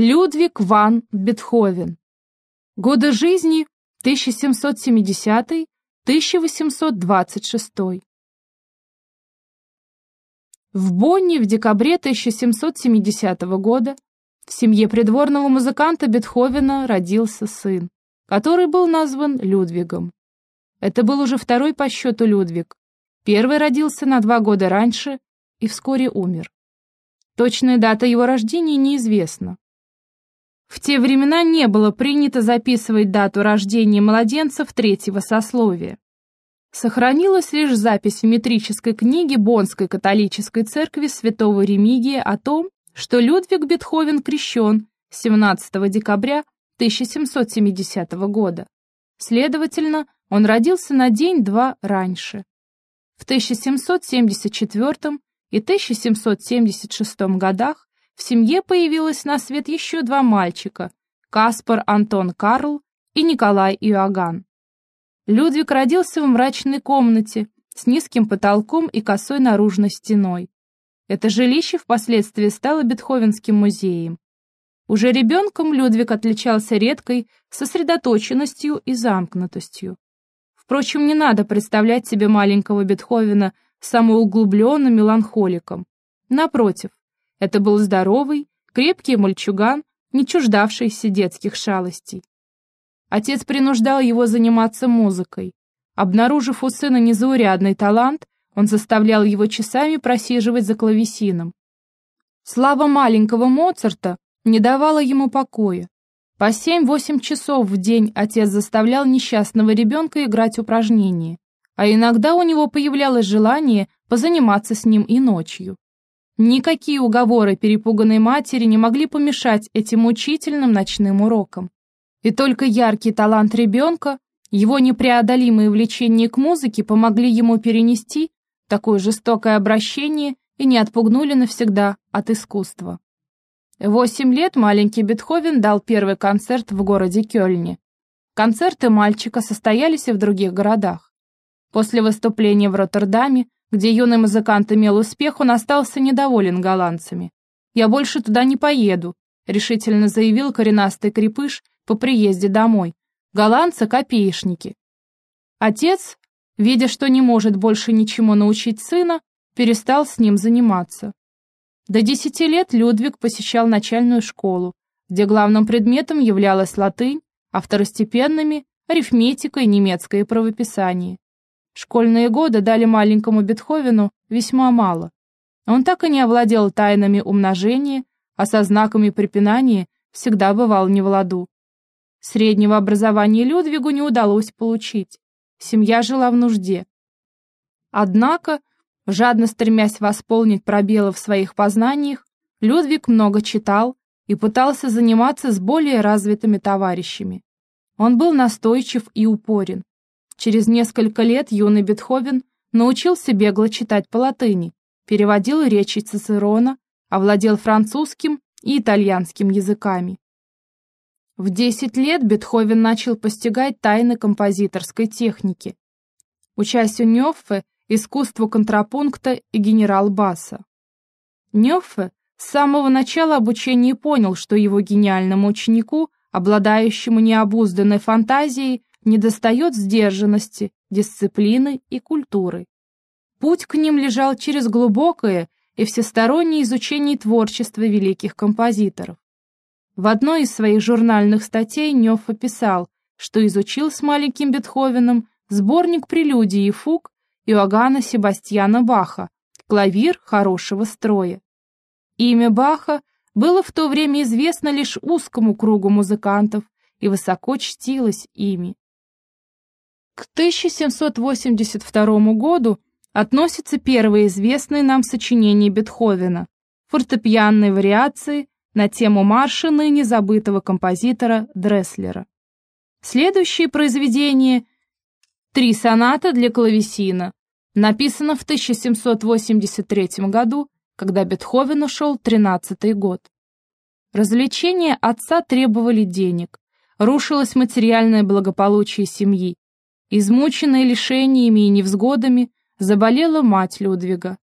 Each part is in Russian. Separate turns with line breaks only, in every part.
Людвиг ван Бетховен. Годы жизни 1770-1826. В Бонне в декабре 1770 года в семье придворного музыканта Бетховена родился сын, который был назван Людвигом. Это был уже второй по счету Людвиг. Первый родился на два года раньше и вскоре умер. Точная дата его рождения неизвестна. В те времена не было принято записывать дату рождения младенцев третьего сословия. Сохранилась лишь запись в метрической книге Бонской католической церкви святого Ремигия о том, что Людвиг Бетховен крещен 17 декабря 1770 года. Следовательно, он родился на день-два раньше. В 1774 и 1776 годах в семье появилось на свет еще два мальчика – Каспар Антон Карл и Николай Иоганн. Людвиг родился в мрачной комнате с низким потолком и косой наружной стеной. Это жилище впоследствии стало Бетховенским музеем. Уже ребенком Людвиг отличался редкой сосредоточенностью и замкнутостью. Впрочем, не надо представлять себе маленького Бетховена самоуглубленным меланхоликом. Напротив, это был здоровый, крепкий мальчуган, не чуждавшийся детских шалостей. Отец принуждал его заниматься музыкой. Обнаружив у сына незаурядный талант, он заставлял его часами просиживать за клавесином. Слава маленького Моцарта не давала ему покоя. По семь-восемь часов в день отец заставлял несчастного ребенка играть упражнения, а иногда у него появлялось желание позаниматься с ним и ночью. Никакие уговоры перепуганной матери не могли помешать этим мучительным ночным урокам. И только яркий талант ребенка, его непреодолимые влечения к музыке помогли ему перенести такое жестокое обращение и не отпугнули навсегда от искусства. восемь лет маленький Бетховен дал первый концерт в городе Кёльне. Концерты мальчика состоялись и в других городах. После выступления в Роттердаме где юный музыкант имел успех, он остался недоволен голландцами. «Я больше туда не поеду», — решительно заявил коренастый крепыш по приезде домой. «Голландцы — копеечники». Отец, видя, что не может больше ничему научить сына, перестал с ним заниматься. До десяти лет Людвиг посещал начальную школу, где главным предметом являлась латынь, а второстепенными — арифметика и немецкое правописание. Школьные годы дали маленькому Бетховену весьма мало. Он так и не овладел тайнами умножения, а со знаками препинания всегда бывал не в ладу. Среднего образования Людвигу не удалось получить. Семья жила в нужде. Однако, жадно стремясь восполнить пробелы в своих познаниях, Людвиг много читал и пытался заниматься с более развитыми товарищами. Он был настойчив и упорен. Через несколько лет юный Бетховен научился бегло читать по латыни, переводил речи Цицерона, овладел французским и итальянским языками. В 10 лет Бетховен начал постигать тайны композиторской техники, учась у Нёффе искусству контрапункта и генерал-баса. Нёффе с самого начала обучения понял, что его гениальному ученику, обладающему необузданной фантазией, недостает сдержанности, дисциплины и культуры. Путь к ним лежал через глубокое и всестороннее изучение творчества великих композиторов. В одной из своих журнальных статей Нёв описал, что изучил с маленьким Бетховеном сборник прелюдий и фуг Иоганна Себастьяна Баха «Клавир хорошего строя». Имя Баха было в то время известно лишь узкому кругу музыкантов и высоко чтилось ими. К 1782 году относятся первые известные нам сочинения Бетховена, фортепианные вариации на тему марша ныне забытого композитора Дресслера. Следующее произведение «Три соната для клавесина» написано в 1783 году, когда Бетховен ушел 13 год. Развлечения отца требовали денег, рушилось материальное благополучие семьи, Измученная лишениями и невзгодами, заболела мать Людвига.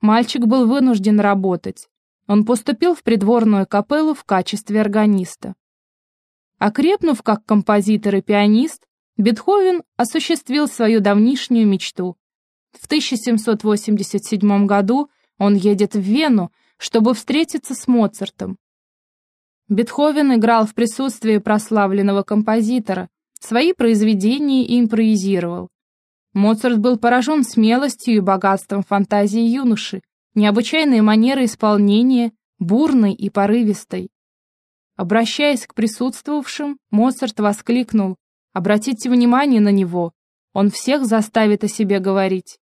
Мальчик был вынужден работать. он поступил в придворную капеллу в качестве органиста. Окрепнув как композитор и пианист, Бетховен осуществил свою давнишнюю мечту. В 1787 году он едет в Вену, чтобы встретиться с Моцартом. Бетховен играл в присутствии прославленного композитора, свои произведения и импровизировал. Моцарт был поражен смелостью и богатством фантазии юноши, необычайной манерой исполнения, бурной и порывистой. Обращаясь к присутствовавшим, Моцарт воскликнул «Обратите внимание на него, он всех заставит о себе говорить».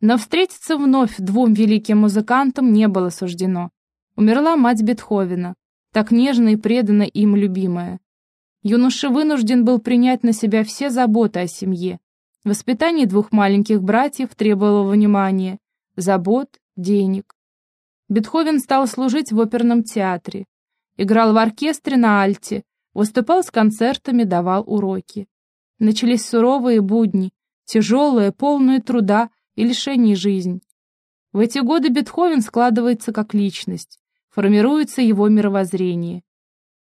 Но встретиться вновь двум великим музыкантам не было суждено. Умерла мать Бетховена, так нежно и преданно им любимая. Юноша вынужден был принять на себя все заботы о семье. Воспитание двух маленьких братьев требовало внимания, забот, денег. Бетховен стал служить в оперном театре, играл в оркестре на альте, выступал с концертами, давал уроки. Начались суровые будни, тяжелые, полные труда и лишений жизнь. В эти годы Бетховен складывается как личность, формируется его мировоззрение.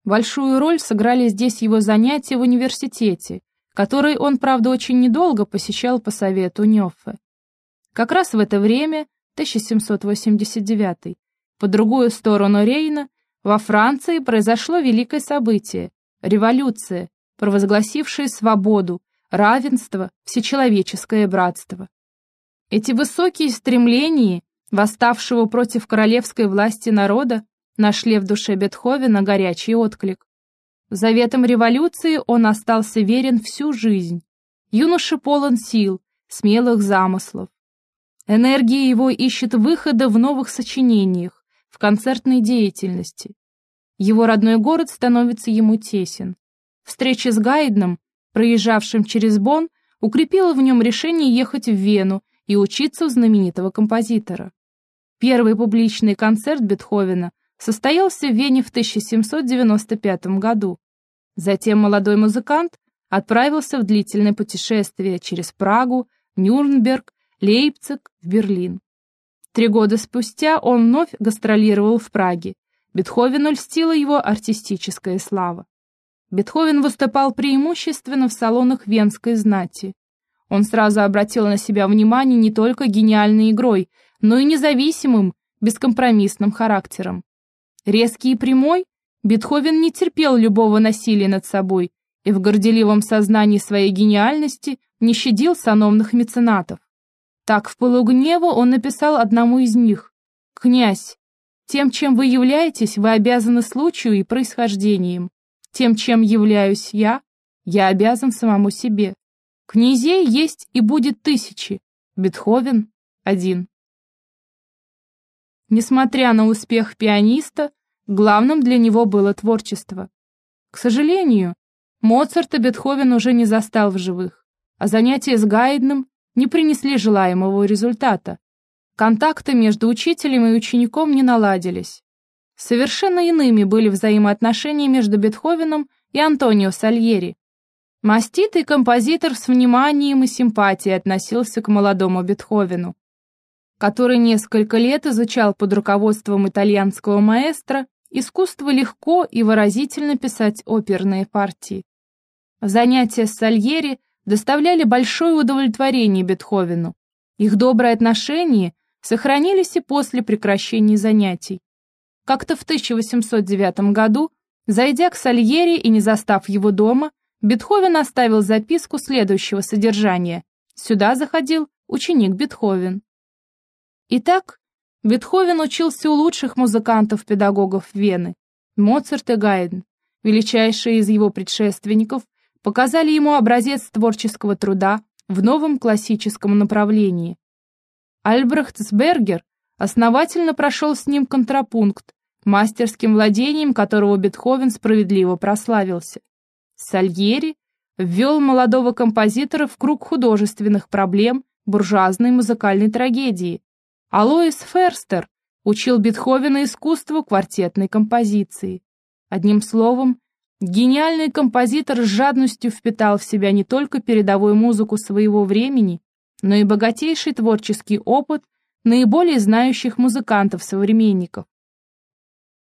Большую роль сыграли здесь его занятия в университете, который он, правда, очень недолго посещал по совету Нёффе. Как раз в это время, 1789 по другую сторону Рейна, во Франции произошло великое событие – революция, провозгласившая свободу, равенство, всечеловеческое братство. Эти высокие стремления восставшего против королевской власти народа нашли в душе Бетховена горячий отклик. Заветом революции он остался верен всю жизнь. Юноша полон сил, смелых замыслов. Энергия его ищет выхода в новых сочинениях, в концертной деятельности. Его родной город становится ему тесен. Встреча с Гайдном, проезжавшим через Бонн, укрепила в нем решение ехать в Вену и учиться у знаменитого композитора. Первый публичный концерт Бетховена состоялся в Вене в 1795 году. Затем молодой музыкант отправился в длительное путешествие через Прагу, Нюрнберг, Лейпциг, в Берлин. Три года спустя он вновь гастролировал в Праге. Бетховену льстила его артистическая слава. Бетховен выступал преимущественно в салонах венской знати. Он сразу обратил на себя внимание не только гениальной игрой, но и независимым, бескомпромиссным характером. Резкий и прямой, Бетховен не терпел любого насилия над собой и в горделивом сознании своей гениальности не щадил сановных меценатов. Так в полугневу он написал одному из них «Князь, тем, чем вы являетесь, вы обязаны случаю и происхождением. Тем, чем являюсь я, я обязан самому себе. Князей есть и будет тысячи, Бетховен — один. Несмотря на успех пианиста, главным для него было творчество. К сожалению, Моцарта Бетховен уже не застал в живых, а занятия с Гайдном не принесли желаемого результата. Контакты между учителем и учеником не наладились. Совершенно иными были взаимоотношения между Бетховеном и Антонио Сальери. Маститый композитор с вниманием и симпатией относился к молодому Бетховену, который несколько лет изучал под руководством итальянского маэстро искусство легко и выразительно писать оперные партии. Занятия с Сальери доставляли большое удовлетворение Бетховену. Их добрые отношения сохранились и после прекращения занятий. Как-то в 1809 году, зайдя к Сальери и не застав его дома, Бетховен оставил записку следующего содержания. Сюда заходил ученик Бетховен. Итак, Бетховен учился у лучших музыкантов-педагогов Вены. Моцарт и Гайден, величайшие из его предшественников, показали ему образец творческого труда в новом классическом направлении. Альбрехт Сбергер основательно прошел с ним контрапункт, мастерским владением которого Бетховен справедливо прославился. Сальери ввел молодого композитора в круг художественных проблем буржуазной музыкальной трагедии. Алоис Ферстер учил Бетховена искусству квартетной композиции. Одним словом, гениальный композитор с жадностью впитал в себя не только передовую музыку своего времени, но и богатейший творческий опыт наиболее знающих музыкантов-современников.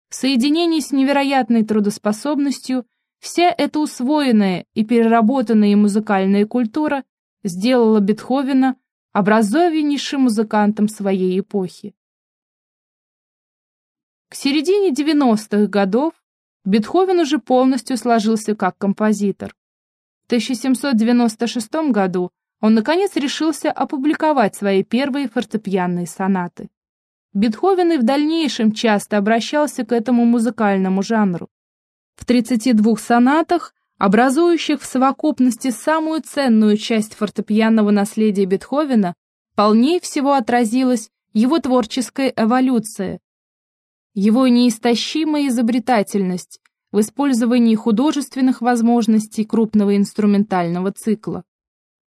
В соединении с невероятной трудоспособностью вся эта усвоенная и переработанная музыкальная культура сделала Бетховена образованнейшим музыкантом своей эпохи. К середине 90-х годов Бетховен уже полностью сложился как композитор. В 1796 году он наконец решился опубликовать свои первые фортепианные сонаты. Бетховен и в дальнейшем часто обращался к этому музыкальному жанру. В 32 сонатах, образующих в совокупности самую ценную часть фортепианного наследия Бетховена, полнее всего отразилась его творческая эволюция, его неистощимая изобретательность в использовании художественных возможностей крупного инструментального цикла.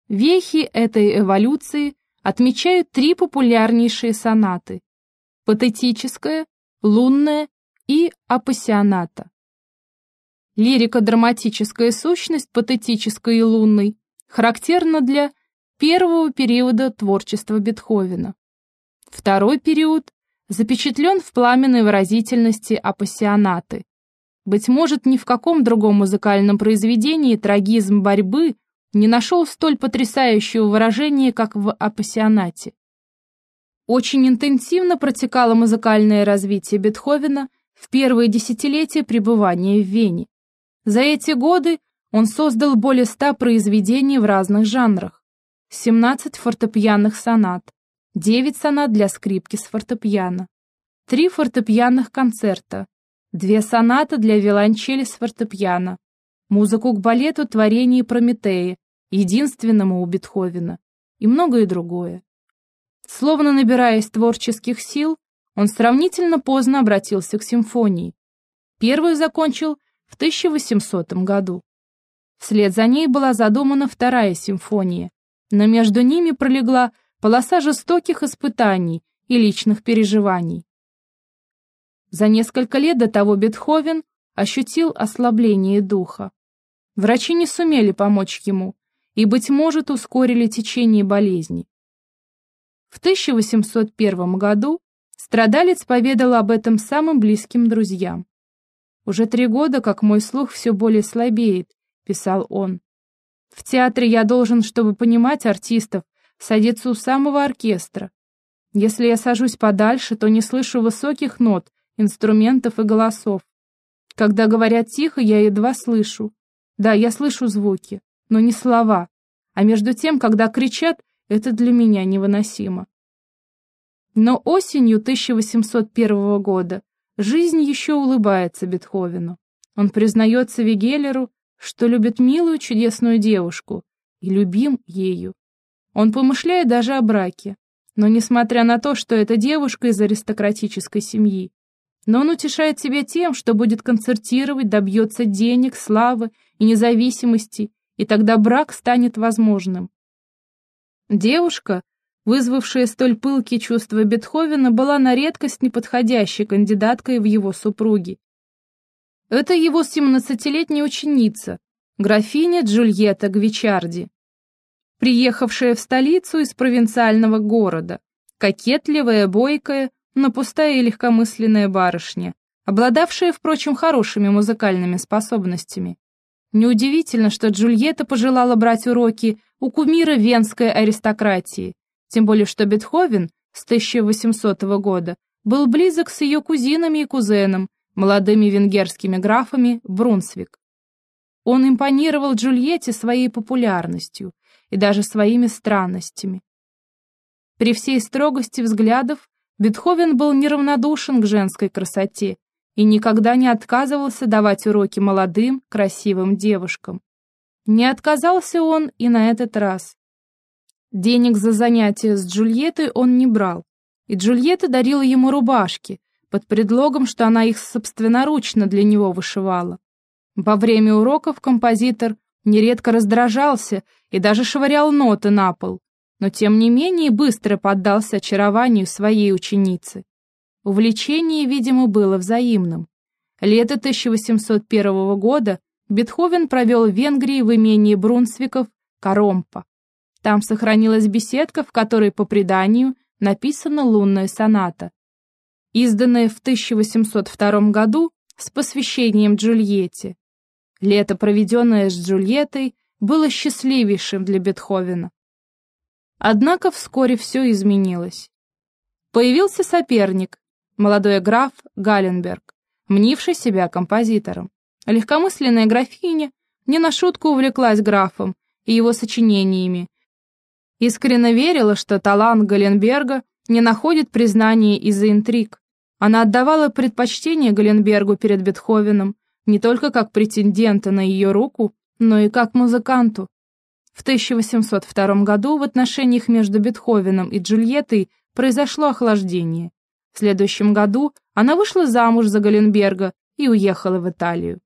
Вехи этой эволюции отмечают три популярнейшие сонаты – патетическая, лунная и апассионата. Лирико-драматическая сущность патетической и лунной характерна для первого периода творчества Бетховена. Второй период запечатлен в пламенной выразительности апассионаты. Быть может, ни в каком другом музыкальном произведении трагизм борьбы не нашел столь потрясающего выражения, как в апассионате. Очень интенсивно протекало музыкальное развитие Бетховена в первые десятилетия пребывания в Вене. За эти годы он создал более ста произведений в разных жанрах, 17 фортепианных сонат, 9 сонат для скрипки с фортепиано, 3 фортепианных концерта, 2 сонаты для виолончели с фортепиано, музыку к балету творения Прометея, единственному у Бетховена, и многое другое. Словно набираясь творческих сил, он сравнительно поздно обратился к симфонии. Первую закончил в 1800 году. Вслед за ней была задумана вторая симфония, но между ними пролегла полоса жестоких испытаний и личных переживаний. За несколько лет до того Бетховен ощутил ослабление духа. Врачи не сумели помочь ему и, быть может, ускорили течение болезни. В 1801 году страдалец поведал об этом самым близким друзьям. «Уже три года, как мой слух все более слабеет», — писал он. «В театре я должен, чтобы понимать артистов, садиться у самого оркестра. Если я сажусь подальше, то не слышу высоких нот, инструментов и голосов. Когда говорят тихо, я едва слышу. Да, я слышу звуки, но не слова. А между тем, когда кричат, это для меня невыносимо. Но осенью 1801 года жизнь еще улыбается Бетховену. Он признается Вигелеру, что любит милую чудесную девушку и любим ею. Он помышляет даже о браке, но несмотря на то, что эта девушка из аристократической семьи, но он утешает себя тем, что будет концертировать, добьется денег, славы и независимости, и тогда брак станет возможным. Девушка, вызвавшая столь пылкие чувства Бетховена, была на редкость неподходящей кандидаткой в его супруги. Это его семнадцатилетняя ученица, графиня Джульетта Гвичарди приехавшая в столицу из провинциального города, кокетливая, бойкая, но пустая и легкомысленная барышня, обладавшая, впрочем, хорошими музыкальными способностями. Неудивительно, что Джульетта пожелала брать уроки у кумира венской аристократии, тем более что Бетховен с 1800 года был близок с ее кузинами и кузеном, молодыми венгерскими графами Брунсвик. Он импонировал Джульетте своей популярностью, и даже своими странностями. При всей строгости взглядов Бетховен был неравнодушен к женской красоте и никогда не отказывался давать уроки молодым, красивым девушкам. Не отказался он и на этот раз. Денег за занятия с Джульеттой он не брал, и Джульетта дарила ему рубашки, под предлогом, что она их собственноручно для него вышивала. Во время уроков композитор нередко раздражался и даже швырял ноты на пол, но тем не менее быстро поддался очарованию своей ученицы. Увлечение, видимо, было взаимным. Лето 1801 года Бетховен провел в Венгрии в имении Брунсвиков Каромпа. Там сохранилась беседка, в которой, по преданию, написана лунная соната, изданная в 1802 году с посвящением Джульетте. Лето, проведенное с Джульеттой, было счастливейшим для Бетховена. Однако вскоре все изменилось. Появился соперник, молодой граф Галенберг, мнивший себя композитором. Легкомысленная графиня не на шутку увлеклась графом и его сочинениями, искренне верила, что талант Галенберга не находит признания из-за интриг. Она отдавала предпочтение Галенбергу перед Бетховеном не только как претендента на ее руку, но и как музыканту. В 1802 году в отношениях между Бетховеном и Джульеттой произошло охлаждение. В следующем году она вышла замуж за Галенберга и уехала в Италию.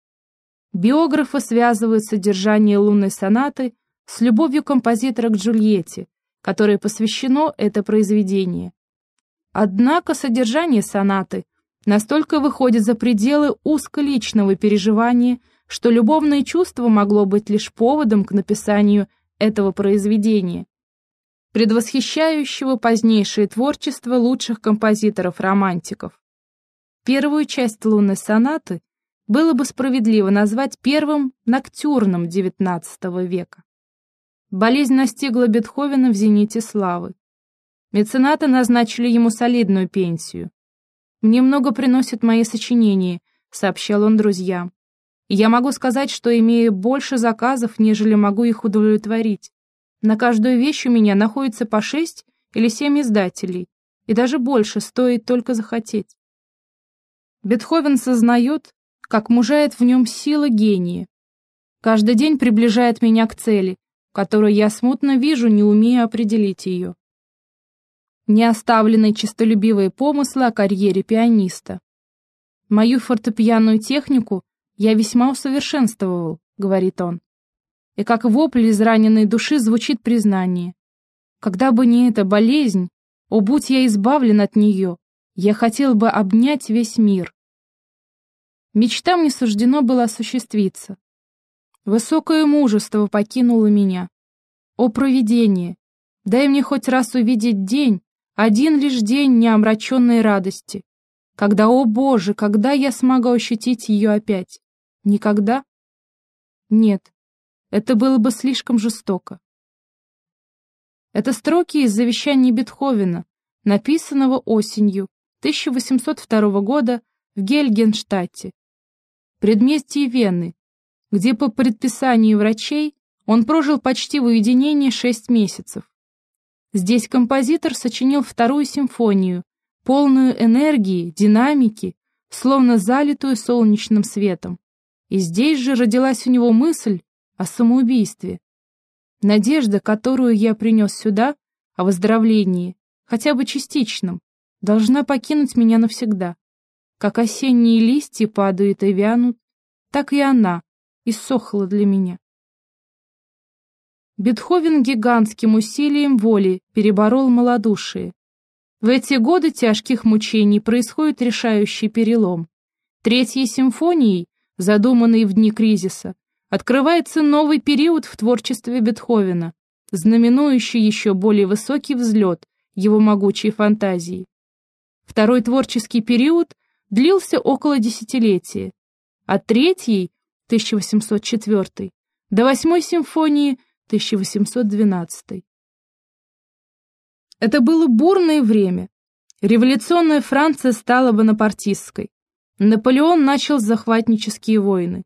Биографы связывают содержание лунной сонаты с любовью композитора к Джульетте, которой посвящено это произведение. Однако содержание сонаты настолько выходит за пределы узколичного переживания, что любовное чувство могло быть лишь поводом к написанию этого произведения, предвосхищающего позднейшее творчество лучших композиторов-романтиков. Первую часть лунной сонаты было бы справедливо назвать первым ноктюрном XIX века. Болезнь настигла Бетховена в зените славы. Меценаты назначили ему солидную пенсию. «Мне много приносят мои сочинения», — сообщал он друзьям. «Я могу сказать, что имею больше заказов, нежели могу их удовлетворить. На каждую вещь у меня находится по шесть или семь издателей, и даже больше стоит только захотеть». Бетховен сознает, как мужает в нем сила гения. Каждый день приближает меня к цели, которую я смутно вижу, не умея определить ее. Не оставлены честолюбивые помыслы о карьере пианиста. Мою фортепианную технику я весьма усовершенствовал, говорит он. И как вопль израненной души звучит признание. Когда бы не эта болезнь, о, будь я избавлен от нее, я хотел бы обнять весь мир. Мечтам не суждено было осуществиться. Высокое мужество покинуло меня. О, провидение! Дай мне хоть раз увидеть день, один лишь день неомраченной радости. Когда, о Боже, когда я смогу ощутить ее опять? Никогда? Нет, это было бы слишком жестоко. Это строки из завещания Бетховена, написанного осенью 1802 года в Гельгенштадте, предместье Вены, где по предписанию врачей он прожил почти в уединении шесть месяцев. Здесь композитор сочинил вторую симфонию, полную энергии, динамики, словно залитую солнечным светом. И здесь же родилась у него мысль о самоубийстве. Надежда, которую я принес сюда, о выздоровлении, хотя бы частичном, должна покинуть меня навсегда. Как осенние листья падают и вянут, так и она, иссохла для меня. Бетховен гигантским усилием воли переборол малодушие. В эти годы тяжких мучений происходит решающий перелом. Третьей симфонией, задуманной в дни кризиса, открывается новый период в творчестве Бетховена, знаменующий еще более высокий взлет его могучей фантазии. Второй творческий период длился около десятилетия, а третий 1804, до восьмой симфонии 1812. Это было бурное время. Революционная Франция стала бонапартистской. Наполеон начал захватнические войны.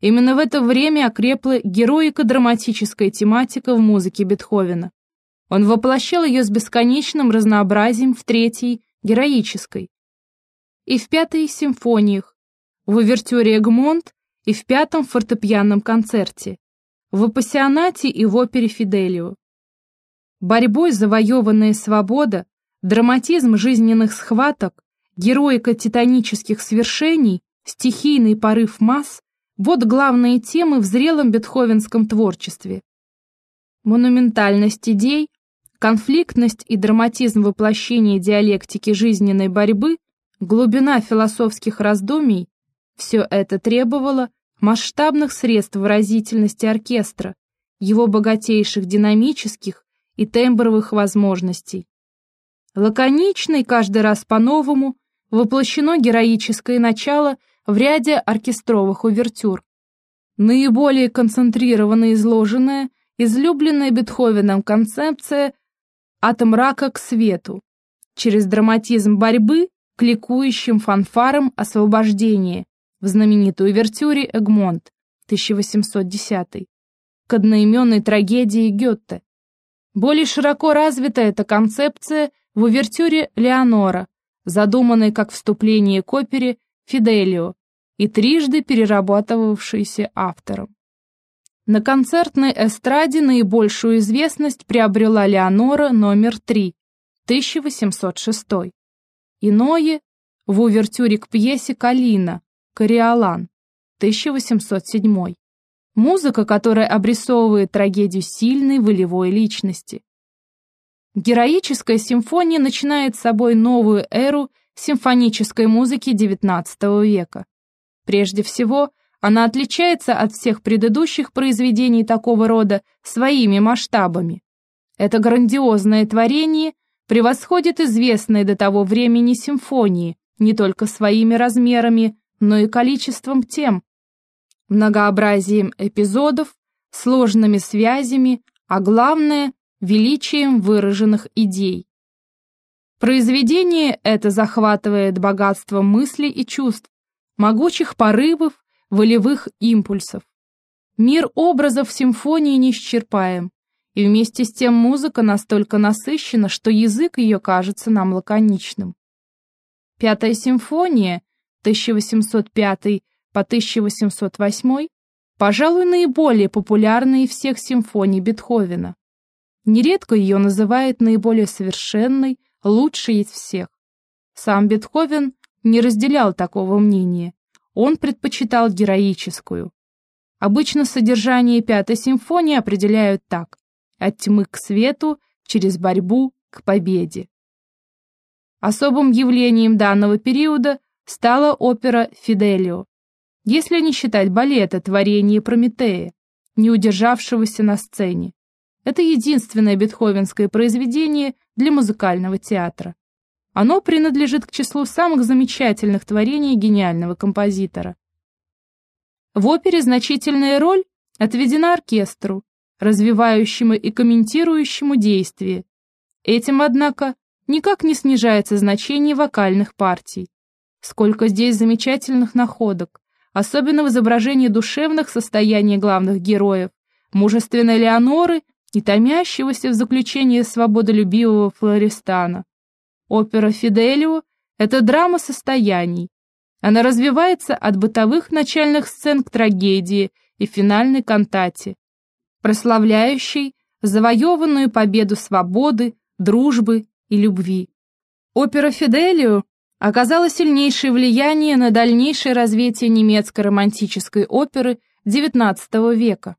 Именно в это время окрепла героико-драматическая тематика в музыке Бетховена. Он воплощал ее с бесконечным разнообразием в третьей, героической. И в пятой симфониях, в увертюре Эгмонт и в пятом фортепианном концерте, в апассионате и в опере Фиделио. Борьбой завоеванная свобода, драматизм жизненных схваток, героика титанических свершений, стихийный порыв масс – вот главные темы в зрелом бетховенском творчестве. Монументальность идей, конфликтность и драматизм воплощения диалектики жизненной борьбы, глубина философских раздумий – все это требовало масштабных средств выразительности оркестра, его богатейших динамических и тембровых возможностей. Лаконично и каждый раз по-новому воплощено героическое начало в ряде оркестровых увертюр. Наиболее концентрированно изложенная, излюбленная Бетховеном концепция «от мрака к свету», через драматизм борьбы к ликующим фанфарам освобождения в знаменитой увертюре «Эгмонт» 1810 к одноименной трагедии Гетте. Более широко развита эта концепция в увертюре «Леонора», задуманной как вступление к опере «Фиделио» и трижды перерабатывавшейся автором. На концертной эстраде наибольшую известность приобрела Леонора номер 3, 1806. Иное в увертюре к пьесе «Калина» «Кориолан» 1807. Музыка, которая обрисовывает трагедию сильной волевой личности. Героическая симфония начинает с собой новую эру симфонической музыки XIX века. Прежде всего, она отличается от всех предыдущих произведений такого рода своими масштабами. Это грандиозное творение превосходит известные до того времени симфонии не только своими размерами, но и количеством тем, многообразием эпизодов, сложными связями, а главное – величием выраженных идей. Произведение это захватывает богатство мыслей и чувств, могучих порывов, волевых импульсов. Мир образов симфонии неисчерпаем, и вместе с тем музыка настолько насыщена, что язык ее кажется нам лаконичным. Пятая симфония, 1805 по 1808, пожалуй, наиболее популярная из всех симфоний Бетховена. Нередко ее называют наиболее совершенной, лучшей из всех. Сам Бетховен не разделял такого мнения, он предпочитал героическую. Обычно содержание Пятой симфонии определяют так – от тьмы к свету, через борьбу к победе. Особым явлением данного периода стала опера «Фиделио», если не считать балета творения Прометея, не удержавшегося на сцене. Это единственное бетховенское произведение для музыкального театра. Оно принадлежит к числу самых замечательных творений гениального композитора. В опере значительная роль отведена оркестру, развивающему и комментирующему действие. Этим, однако, никак не снижается значение вокальных партий. Сколько здесь замечательных находок, особенно в изображении душевных состояний главных героев, мужественной Леоноры и томящегося в заключении свободолюбивого Флористана. Опера «Фиделио» — это драма состояний. Она развивается от бытовых начальных сцен к трагедии и финальной кантате, прославляющей завоеванную победу свободы, дружбы и любви. Опера «Фиделио» оказало сильнейшее влияние на дальнейшее развитие немецкой романтической оперы XIX века.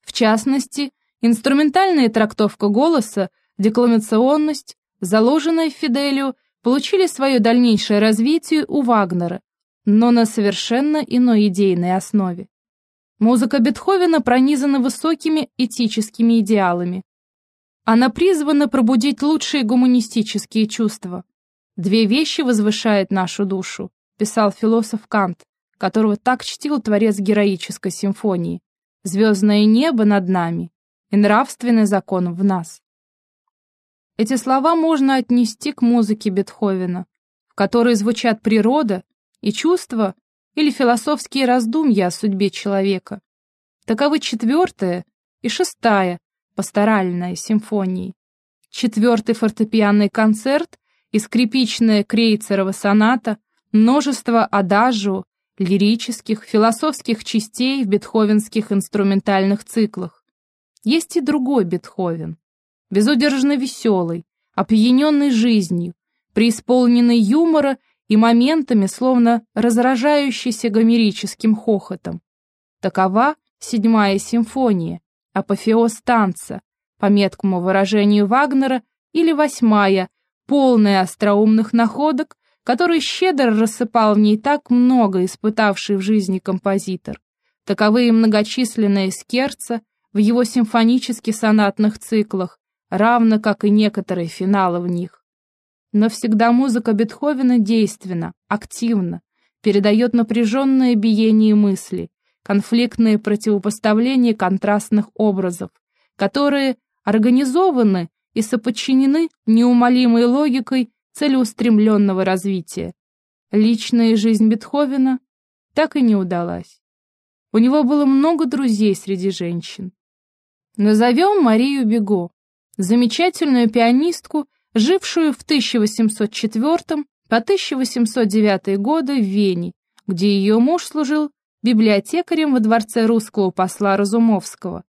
В частности, инструментальная трактовка голоса, декламационность, заложенная в Фиделию, получили свое дальнейшее развитие у Вагнера, но на совершенно иной идейной основе. Музыка Бетховена пронизана высокими этическими идеалами. Она призвана пробудить лучшие гуманистические чувства, Две вещи возвышают нашу душу, писал философ Кант, которого так чтил творец героической симфонии. Звездное небо над нами и нравственный закон в нас. Эти слова можно отнести к музыке Бетховена, в которой звучат природа и чувства или философские раздумья о судьбе человека. Таковы четвертая и шестая пасторальная симфонии. Четвертый фортепианный концерт и скрипичная крейцерова соната, множество адажио, лирических, философских частей в бетховенских инструментальных циклах. Есть и другой Бетховен, безудержно веселый, опьяненный жизнью, преисполненный юмора и моментами, словно разражающийся гомерическим хохотом. Такова седьмая симфония, апофеоз танца, по меткому выражению Вагнера, или восьмая, полная остроумных находок, которые щедро рассыпал в ней так много испытавший в жизни композитор. Таковы и многочисленные скерца в его симфонически-сонатных циклах, равно как и некоторые финалы в них. Но всегда музыка Бетховена действенна, активна, передает напряженное биение мысли, конфликтные противопоставления контрастных образов, которые организованы и соподчинены неумолимой логикой целеустремленного развития. Личная жизнь Бетховена так и не удалась. У него было много друзей среди женщин. Назовем Марию Бего, замечательную пианистку, жившую в 1804 по 1809 годы в Вене, где ее муж служил библиотекарем во дворце русского посла Разумовского.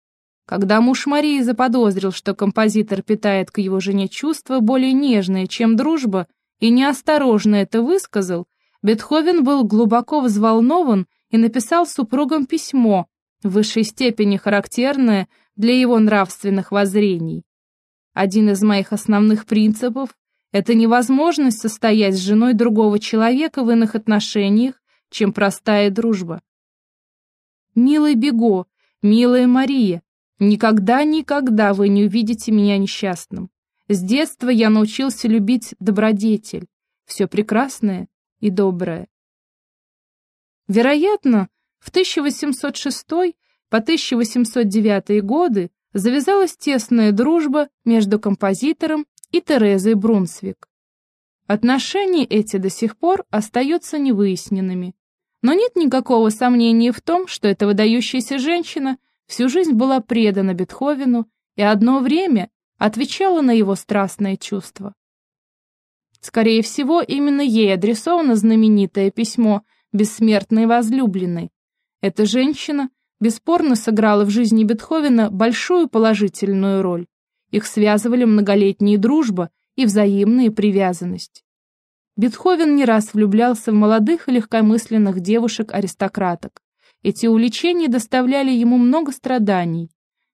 Когда муж Марии заподозрил, что композитор питает к его жене чувства более нежные, чем дружба, и неосторожно это высказал, Бетховен был глубоко взволнован и написал супругам письмо, в высшей степени характерное для его нравственных воззрений. Один из моих основных принципов – это невозможность состоять с женой другого человека в иных отношениях, чем простая дружба. Милый Бего, милая Мария, никогда-никогда вы не увидите меня несчастным. С детства я научился любить добродетель, все прекрасное и доброе. Вероятно, в 1806 по 1809 годы завязалась тесная дружба между композитором и Терезой Брунсвик. Отношения эти до сих пор остаются невыясненными. Но нет никакого сомнения в том, что эта выдающаяся женщина всю жизнь была предана Бетховену и одно время отвечала на его страстные чувства. Скорее всего, именно ей адресовано знаменитое письмо бессмертной возлюбленной. Эта женщина бесспорно сыграла в жизни Бетховена большую положительную роль. Их связывали многолетняя дружба и взаимная привязанность. Бетховен не раз влюблялся в молодых и легкомысленных девушек-аристократок. Эти увлечения доставляли ему много страданий.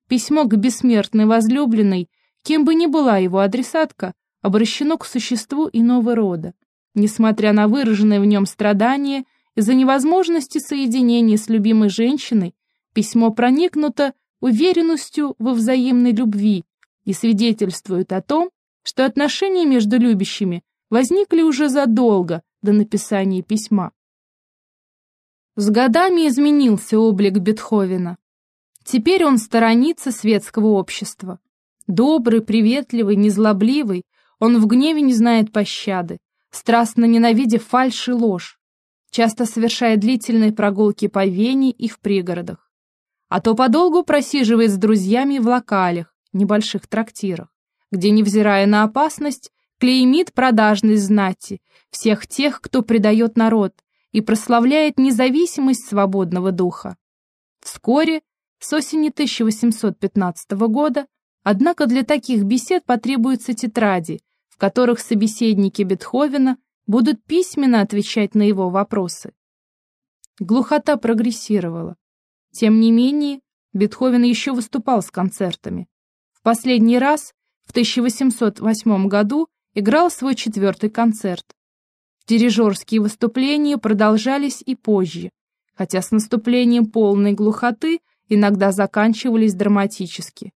Письмо к бессмертной возлюбленной, кем бы ни была его адресатка, обращено к существу иного рода. Несмотря на выраженное в нем страдание, из-за невозможности соединения с любимой женщиной, письмо проникнуто уверенностью во взаимной любви и свидетельствует о том, что отношения между любящими возникли уже задолго до написания письма. С годами изменился облик Бетховена. Теперь он сторонится светского общества. Добрый, приветливый, незлобливый, он в гневе не знает пощады, страстно ненавидя фальшь и ложь, часто совершая длительные прогулки по Вене и в пригородах. А то подолгу просиживает с друзьями в локалях, небольших трактирах, где, невзирая на опасность, клеймит продажность знати, всех тех, кто предает народ и прославляет независимость свободного духа. Вскоре, с осени 1815 года, однако для таких бесед потребуются тетради, в которых собеседники Бетховена будут письменно отвечать на его вопросы. Глухота прогрессировала. Тем не менее, Бетховен еще выступал с концертами. В последний раз, в 1808 году, играл свой четвертый концерт. Дирижерские выступления продолжались и позже, хотя с наступлением полной глухоты иногда заканчивались драматически.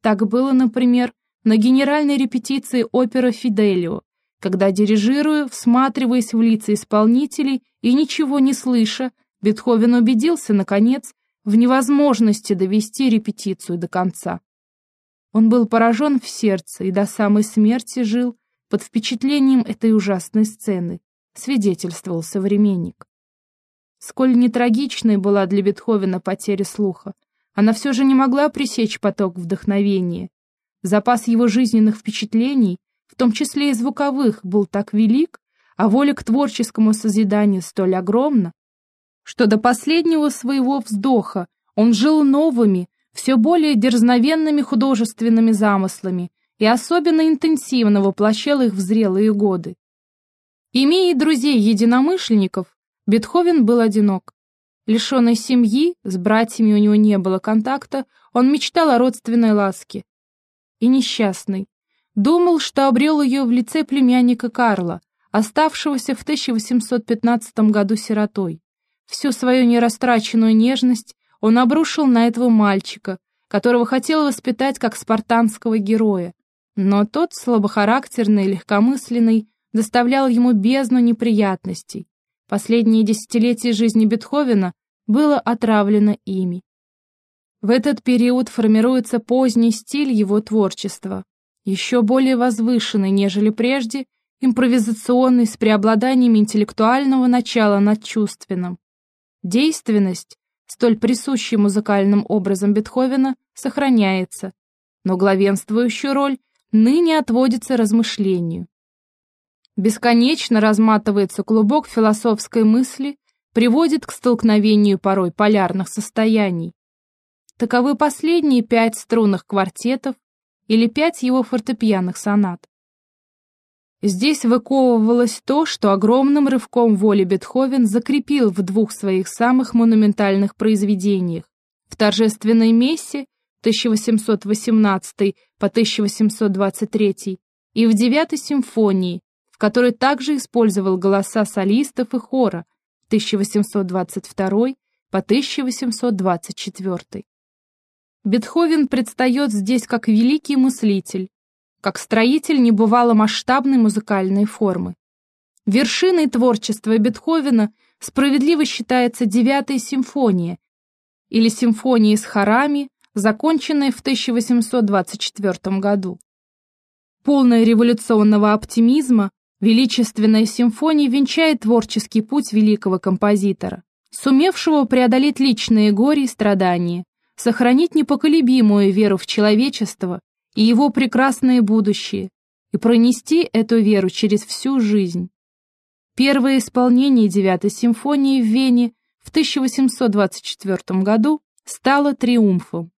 Так было, например, на генеральной репетиции оперы «Фиделио», когда, дирижируя, всматриваясь в лица исполнителей и ничего не слыша, Бетховен убедился, наконец, в невозможности довести репетицию до конца. Он был поражен в сердце и до самой смерти жил под впечатлением этой ужасной сцены, свидетельствовал современник. Сколь нетрагичной была для Бетховена потеря слуха, она все же не могла пресечь поток вдохновения. Запас его жизненных впечатлений, в том числе и звуковых, был так велик, а воля к творческому созиданию столь огромна, что до последнего своего вздоха он жил новыми, все более дерзновенными художественными замыслами и особенно интенсивно воплощал их в зрелые годы. Имея друзей-единомышленников, Бетховен был одинок. Лишенный семьи, с братьями у него не было контакта, он мечтал о родственной ласке. И несчастный. Думал, что обрел ее в лице племянника Карла, оставшегося в 1815 году сиротой. Всю свою нерастраченную нежность он обрушил на этого мальчика, которого хотел воспитать как спартанского героя. Но тот слабохарактерный, легкомысленный, доставлял ему бездну неприятностей. Последние десятилетия жизни Бетховена было отравлено ими. В этот период формируется поздний стиль его творчества, еще более возвышенный, нежели прежде, импровизационный с преобладанием интеллектуального начала над чувственным. Действенность, столь присущая музыкальным образом Бетховена, сохраняется, но главенствующую роль ныне отводится размышлению. Бесконечно разматывается клубок философской мысли, приводит к столкновению порой полярных состояний. Таковы последние пять струнных квартетов или пять его фортепианных сонат. Здесь выковывалось то, что огромным рывком воли Бетховен закрепил в двух своих самых монументальных произведениях в торжественной мессе 1818 по 1823 и в девятой симфонии, в которой также использовал голоса солистов и хора 1822 по 1824. Бетховен предстает здесь как великий мыслитель, как строитель небывало масштабной музыкальной формы. Вершиной творчества Бетховена справедливо считается девятая симфония или симфония с хорами, законченная в 1824 году. Полная революционного оптимизма, величественная симфония венчает творческий путь великого композитора, сумевшего преодолеть личные горе и страдания, сохранить непоколебимую веру в человечество и его прекрасное будущее, и пронести эту веру через всю жизнь. Первое исполнение девятой симфонии в Вене в 1824 году стало триумфом.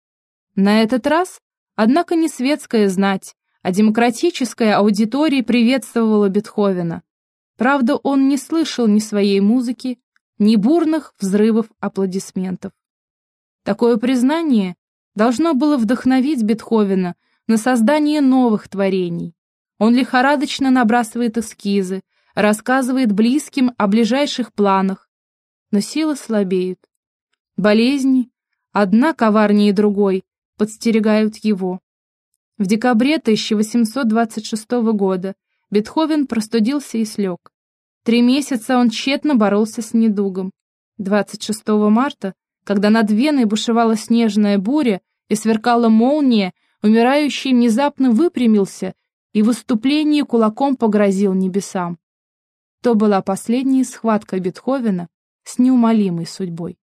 На этот раз, однако, не светская знать, а демократическая аудитория приветствовала Бетховена. Правда, он не слышал ни своей музыки, ни бурных взрывов аплодисментов. Такое признание должно было вдохновить Бетховена на создание новых творений. Он лихорадочно набрасывает эскизы, рассказывает близким о ближайших планах, но силы слабеют. Болезни, одна коварнее другой, подстерегают его. В декабре 1826 года Бетховен простудился и слег. Три месяца он тщетно боролся с недугом. 26 марта когда над Веной бушевала снежная буря и сверкала молния, умирающий внезапно выпрямился и в выступлении кулаком погрозил небесам. То была последняя схватка Бетховена с неумолимой судьбой.